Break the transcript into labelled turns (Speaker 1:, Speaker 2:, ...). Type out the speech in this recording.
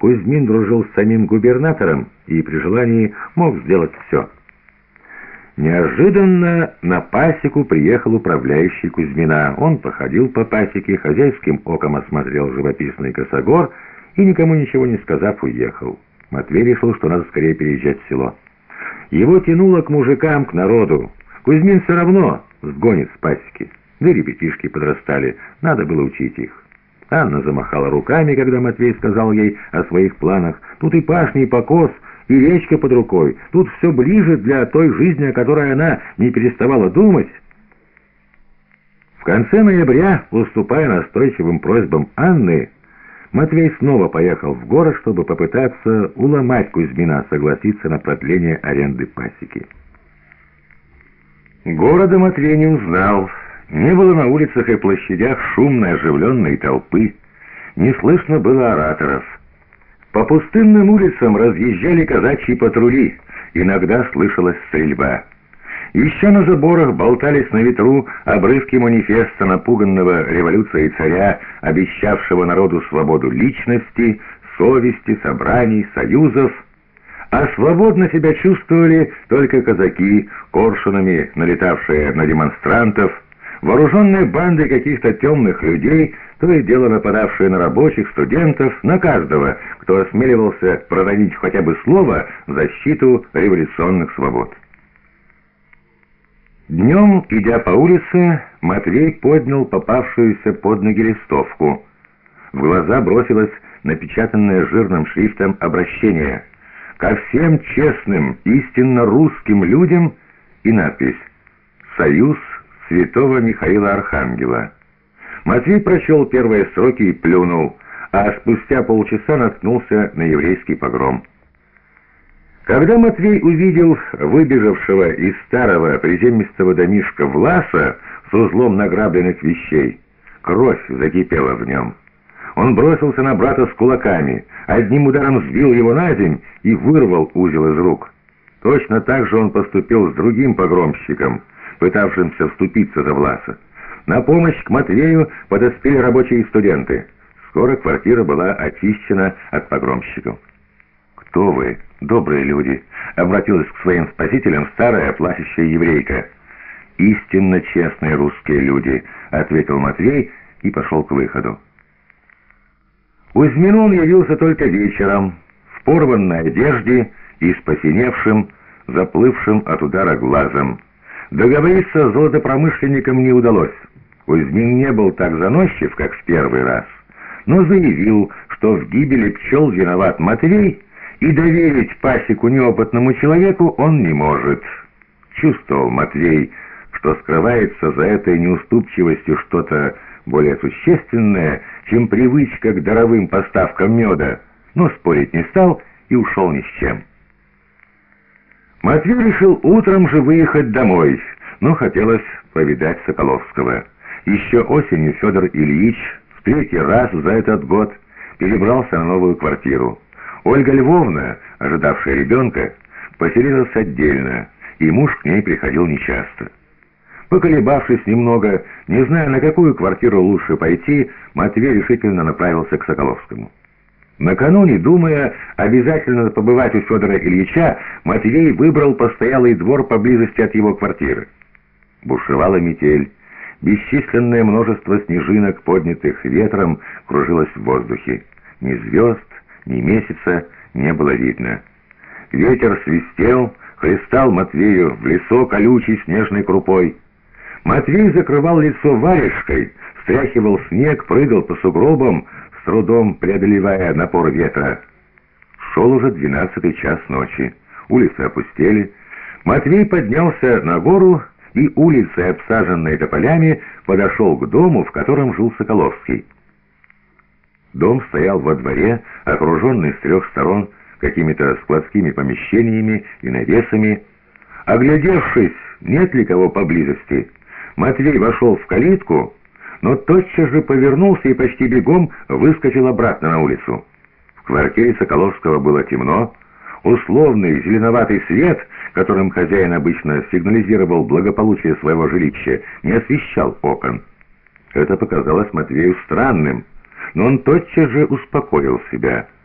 Speaker 1: Кузьмин дружил с самим губернатором и при желании мог сделать все. Неожиданно на пасеку приехал управляющий Кузьмина. Он походил по пасеке, хозяйским оком осмотрел живописный косогор и, никому ничего не сказав, уехал. Матвей решил, что надо скорее переезжать в село. Его тянуло к мужикам, к народу. Кузьмин все равно сгонит с пасеки. Да ребятишки подрастали, надо было учить их. Анна замахала руками, когда Матвей сказал ей о своих планах. Тут и пашни, и покос, и речка под рукой. Тут все ближе для той жизни, о которой она не переставала думать. В конце ноября, уступая настойчивым просьбам Анны, Матвей снова поехал в город, чтобы попытаться уломать Кузьмина согласиться на продление аренды пасеки. Города Матвей не узнал. Не было на улицах и площадях шумной оживленной толпы. Не слышно было ораторов. По пустынным улицам разъезжали казачьи патрули. Иногда слышалась стрельба. Еще на заборах болтались на ветру обрывки манифеста напуганного революцией царя, обещавшего народу свободу личности, совести, собраний, союзов. А свободно себя чувствовали только казаки, коршунами налетавшие на демонстрантов, вооруженные банды каких-то темных людей, то и дело нападавшие на рабочих, студентов, на каждого, кто осмеливался проронить хотя бы слово в защиту революционных свобод. Днем, идя по улице, Матвей поднял попавшуюся под ноги листовку. В глаза бросилось напечатанное жирным шрифтом обращение «Ко всем честным, истинно русским людям» и надпись «Союз святого Михаила Архангела». Матвей прочел первые строки и плюнул, а спустя полчаса наткнулся на еврейский погром. Когда Матвей увидел выбежавшего из старого приземистого домишка Власа с узлом награбленных вещей, кровь закипела в нем. Он бросился на брата с кулаками, одним ударом сбил его на земь и вырвал узел из рук. Точно так же он поступил с другим погромщиком, пытавшимся вступиться за Власа. На помощь к Матвею подоспели рабочие и студенты. Скоро квартира была очищена от погромщиков. «Кто вы, добрые люди?» — обратилась к своим спасителям старая плачущая еврейка. «Истинно честные русские люди», — ответил Матвей и пошел к выходу. Кузьмину он явился только вечером, в порванной одежде и с посиневшим, заплывшим от удара глазом. Договориться с золотопромышленником не удалось. Кузьмин не был так заносчив, как в первый раз, но заявил, что в гибели пчел виноват Матвей, и доверить пасеку неопытному человеку он не может. Чувствовал Матвей, что скрывается за этой неуступчивостью что-то более существенное, чем привычка к даровым поставкам меда, но спорить не стал и ушел ни с чем. Матвей решил утром же выехать домой, но хотелось повидать Соколовского. Еще осенью Федор Ильич в третий раз за этот год перебрался на новую квартиру. Ольга Львовна, ожидавшая ребенка, поселилась отдельно, и муж к ней приходил нечасто. Поколебавшись немного, не зная, на какую квартиру лучше пойти, Матвей решительно направился к Соколовскому. Накануне, думая обязательно побывать у Федора Ильича, Матвей выбрал постоялый двор поблизости от его квартиры. Бушевала метель. Бесчисленное множество снежинок, поднятых ветром, кружилось в воздухе. Ни звезд, ни месяца не было видно. Ветер свистел, хлестал Матвею в лицо колючей снежной крупой. Матвей закрывал лицо варежкой, стряхивал снег, прыгал по сугробам, трудом преодолевая напор ветра. Шел уже двенадцатый час ночи. Улицы опустели. Матвей поднялся на гору и улицей, обсаженной тополями, подошел к дому, в котором жил Соколовский. Дом стоял во дворе, окруженный с трех сторон какими-то складскими помещениями и навесами. Оглядевшись, нет ли кого поблизости, Матвей вошел в калитку, но тотчас же повернулся и почти бегом выскочил обратно на улицу. В квартире Соколовского было темно. Условный зеленоватый свет, которым хозяин обычно сигнализировал благополучие своего жилища, не освещал окон. Это показалось Матвею странным но он тотчас же успокоил себя –